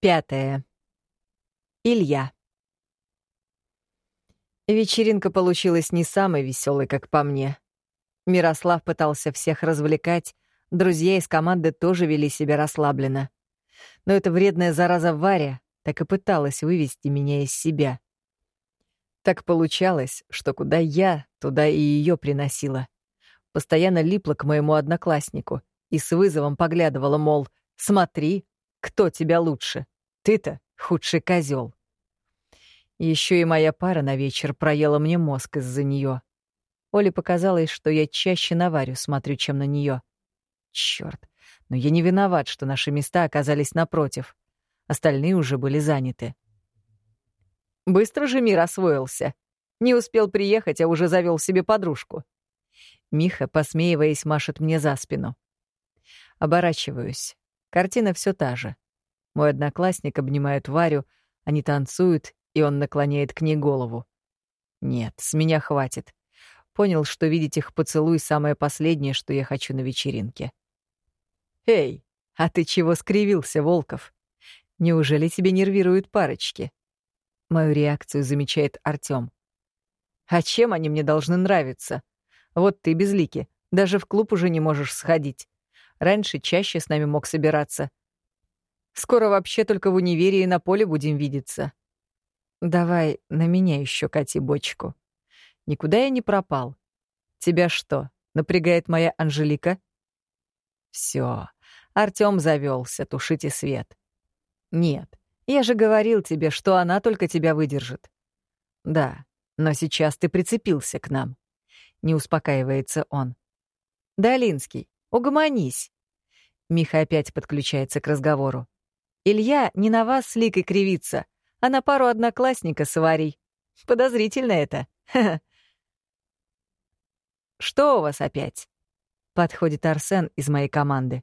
Пятое. Илья. Вечеринка получилась не самой веселой, как по мне. Мирослав пытался всех развлекать, друзья из команды тоже вели себя расслабленно. Но эта вредная зараза Варя так и пыталась вывести меня из себя. Так получалось, что куда я, туда и ее приносила. Постоянно липла к моему однокласснику и с вызовом поглядывала, мол, смотри, кто тебя лучше? Ты-то худший козел. Еще и моя пара на вечер проела мне мозг из-за нее. Оле показалось, что я чаще на Варю смотрю, чем на нее. Черт, но я не виноват, что наши места оказались напротив. Остальные уже были заняты. Быстро же мир освоился. Не успел приехать, а уже завел себе подружку. Миха, посмеиваясь, машет мне за спину. Оборачиваюсь. Картина все та же. Мой одноклассник обнимает Варю, они танцуют, и он наклоняет к ней голову. Нет, с меня хватит. Понял, что видеть их поцелуй — самое последнее, что я хочу на вечеринке. «Эй, а ты чего скривился, Волков? Неужели тебе нервируют парочки?» Мою реакцию замечает Артём. «А чем они мне должны нравиться? Вот ты, безлики, даже в клуб уже не можешь сходить. Раньше чаще с нами мог собираться. Скоро вообще только в универе и на поле будем видеться. Давай на меня еще кати бочку. Никуда я не пропал. Тебя что, напрягает моя Анжелика? Все, Артём завелся, тушите свет. Нет, я же говорил тебе, что она только тебя выдержит. Да, но сейчас ты прицепился к нам. Не успокаивается он. Долинский, угомонись. Миха опять подключается к разговору. Илья не на вас с Ликой кривится, а на пару одноклассника с Варей. Подозрительно это. Что у вас опять? Подходит Арсен из моей команды.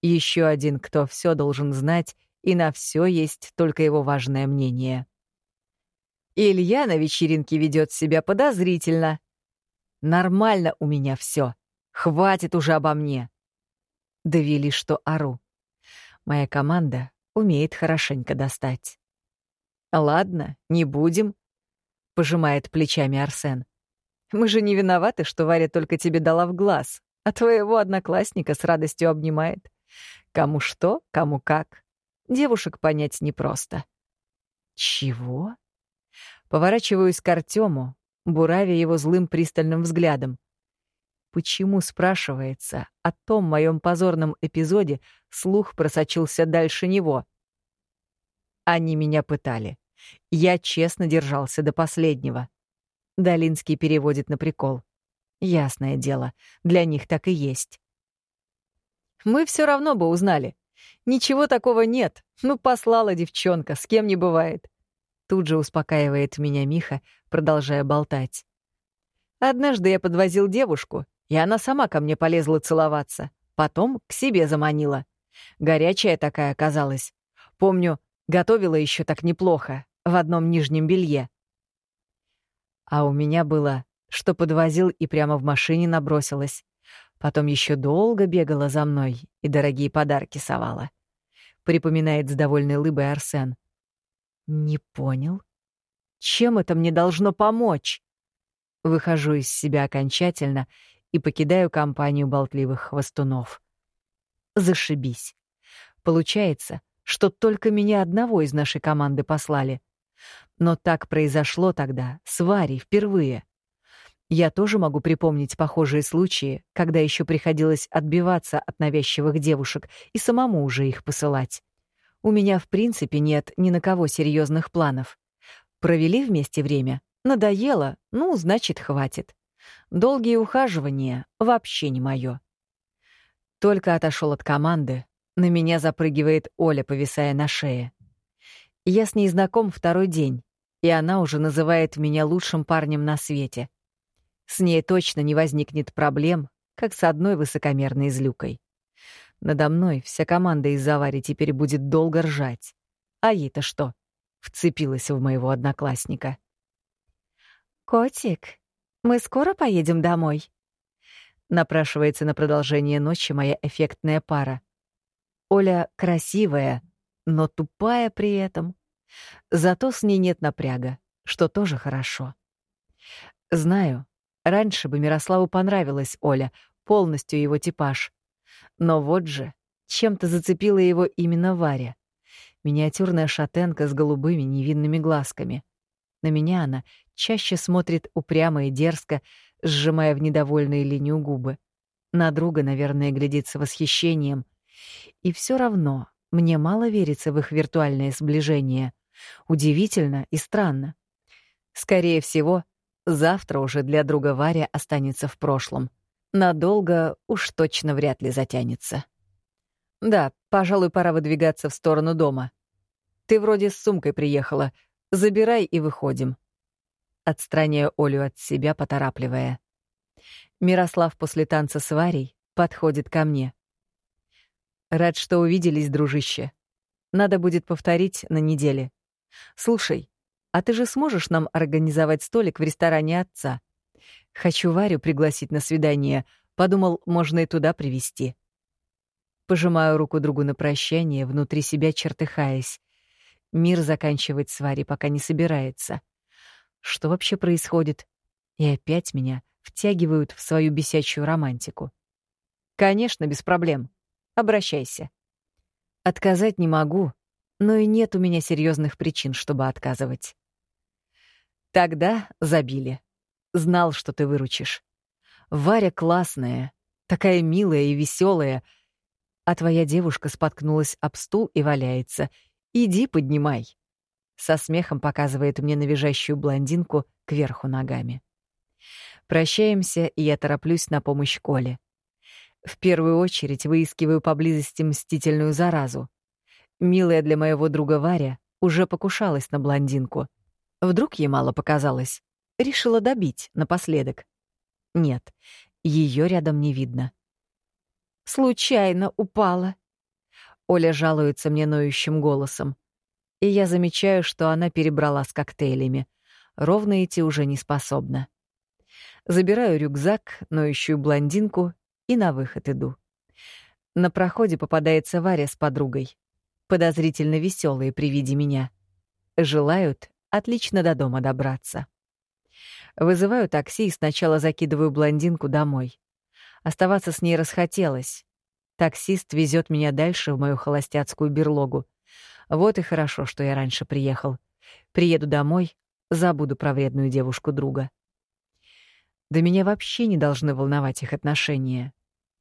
Еще один, кто все должен знать, и на все есть только его важное мнение. Илья на вечеринке ведет себя подозрительно. Нормально у меня все. Хватит уже обо мне. Довели, что ору. Моя команда умеет хорошенько достать. «Ладно, не будем», — пожимает плечами Арсен. «Мы же не виноваты, что Варя только тебе дала в глаз, а твоего одноклассника с радостью обнимает. Кому что, кому как. Девушек понять непросто». «Чего?» Поворачиваюсь к Артему, буравя его злым пристальным взглядом. Почему, спрашивается, о том моем позорном эпизоде слух просочился дальше него? Они меня пытали. Я честно держался до последнего. Долинский переводит на прикол. Ясное дело, для них так и есть. Мы все равно бы узнали. Ничего такого нет. Ну, послала девчонка, с кем не бывает. Тут же успокаивает меня Миха, продолжая болтать. Однажды я подвозил девушку, и она сама ко мне полезла целоваться. Потом к себе заманила. Горячая такая оказалась. Помню, готовила еще так неплохо, в одном нижнем белье. А у меня было, что подвозил и прямо в машине набросилась. Потом еще долго бегала за мной и дорогие подарки совала. Припоминает с довольной лыбой Арсен. Не понял. Чем это мне должно помочь? Выхожу из себя окончательно и покидаю компанию болтливых хвостунов. Зашибись. Получается, что только меня одного из нашей команды послали. Но так произошло тогда, с Варей, впервые. Я тоже могу припомнить похожие случаи, когда еще приходилось отбиваться от навязчивых девушек и самому уже их посылать. У меня, в принципе, нет ни на кого серьезных планов. Провели вместе время, надоело, ну, значит, хватит. Долгие ухаживания — вообще не мое. Только отошел от команды, на меня запрыгивает Оля, повисая на шее. Я с ней знаком второй день, и она уже называет меня лучшим парнем на свете. С ней точно не возникнет проблем, как с одной высокомерной злюкой. Надо мной вся команда из Завари теперь будет долго ржать. А ей-то что? Вцепилась в моего одноклассника. «Котик, мы скоро поедем домой?» Напрашивается на продолжение ночи моя эффектная пара. Оля красивая, но тупая при этом. Зато с ней нет напряга, что тоже хорошо. Знаю, раньше бы Мирославу понравилась Оля, полностью его типаж. Но вот же, чем-то зацепила его именно Варя. Миниатюрная шатенка с голубыми невинными глазками. На меня она чаще смотрит упрямо и дерзко, сжимая в недовольные линию губы. На друга, наверное, глядит с восхищением. И все равно мне мало верится в их виртуальное сближение. Удивительно и странно. Скорее всего, завтра уже для друга Варя останется в прошлом. Надолго уж точно вряд ли затянется. Да, пожалуй, пора выдвигаться в сторону дома. Ты вроде с сумкой приехала. Забирай и выходим. Отстраняю Олю от себя, поторапливая. Мирослав после танца с Варей подходит ко мне. Рад, что увиделись, дружище. Надо будет повторить на неделе. Слушай, а ты же сможешь нам организовать столик в ресторане отца? Хочу Варю пригласить на свидание. Подумал, можно и туда привести. Пожимаю руку другу на прощание, внутри себя чертыхаясь. Мир заканчивать с Варей пока не собирается. Что вообще происходит? И опять меня втягивают в свою бесячую романтику. Конечно, без проблем. Обращайся. Отказать не могу, но и нет у меня серьезных причин, чтобы отказывать. Тогда забили. Знал, что ты выручишь. Варя классная, такая милая и веселая, а твоя девушка споткнулась об стул и валяется. Иди поднимай. Со смехом показывает мне навижащую блондинку кверху ногами. Прощаемся, и я тороплюсь на помощь Коле. В первую очередь выискиваю поблизости мстительную заразу. Милая для моего друга Варя уже покушалась на блондинку. Вдруг ей мало показалось. Решила добить напоследок. Нет, ее рядом не видно. «Случайно упала», — Оля жалуется мне ноющим голосом. И я замечаю, что она перебрала с коктейлями. Ровно идти уже не способна. Забираю рюкзак, ноющую блондинку и на выход иду. На проходе попадается Варя с подругой. Подозрительно веселые при виде меня. Желают отлично до дома добраться. Вызываю такси и сначала закидываю блондинку домой. Оставаться с ней расхотелось. Таксист везет меня дальше в мою холостяцкую берлогу. Вот и хорошо, что я раньше приехал. Приеду домой, забуду про вредную девушку друга. Да меня вообще не должны волновать их отношения.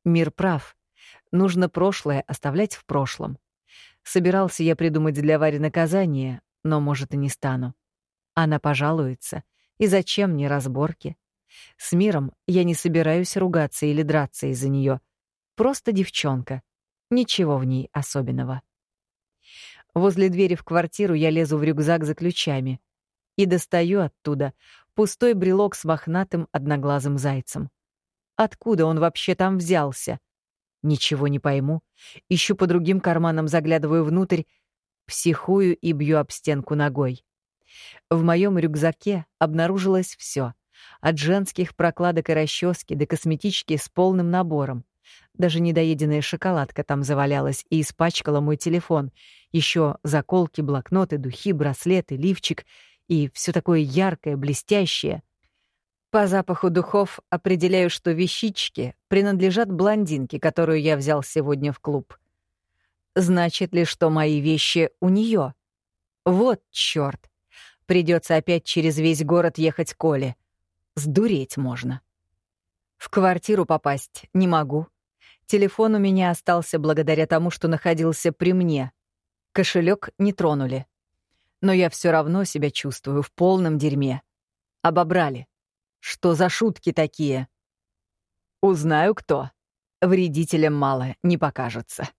Мир прав. Нужно прошлое оставлять в прошлом. Собирался я придумать для Вари наказание, но, может, и не стану. Она пожалуется. И зачем мне разборки? С миром я не собираюсь ругаться или драться из-за нее. Просто девчонка. Ничего в ней особенного. Возле двери в квартиру я лезу в рюкзак за ключами и достаю оттуда пустой брелок с мохнатым одноглазым зайцем. Откуда он вообще там взялся? Ничего не пойму. Ищу по другим карманам, заглядываю внутрь, психую и бью об стенку ногой. В моем рюкзаке обнаружилось все, от женских прокладок и расчески до косметички с полным набором. Даже недоеденная шоколадка там завалялась и испачкала мой телефон. Еще заколки, блокноты, духи, браслеты, лифчик и все такое яркое, блестящее. По запаху духов определяю, что вещички принадлежат блондинке, которую я взял сегодня в клуб. Значит ли, что мои вещи у нее? Вот чёрт. Придется опять через весь город ехать к Оле. Сдуреть можно. В квартиру попасть не могу. Телефон у меня остался благодаря тому, что находился при мне. Кошелек не тронули. Но я все равно себя чувствую в полном дерьме. Обобрали. Что за шутки такие? Узнаю кто. Вредителям мало не покажется.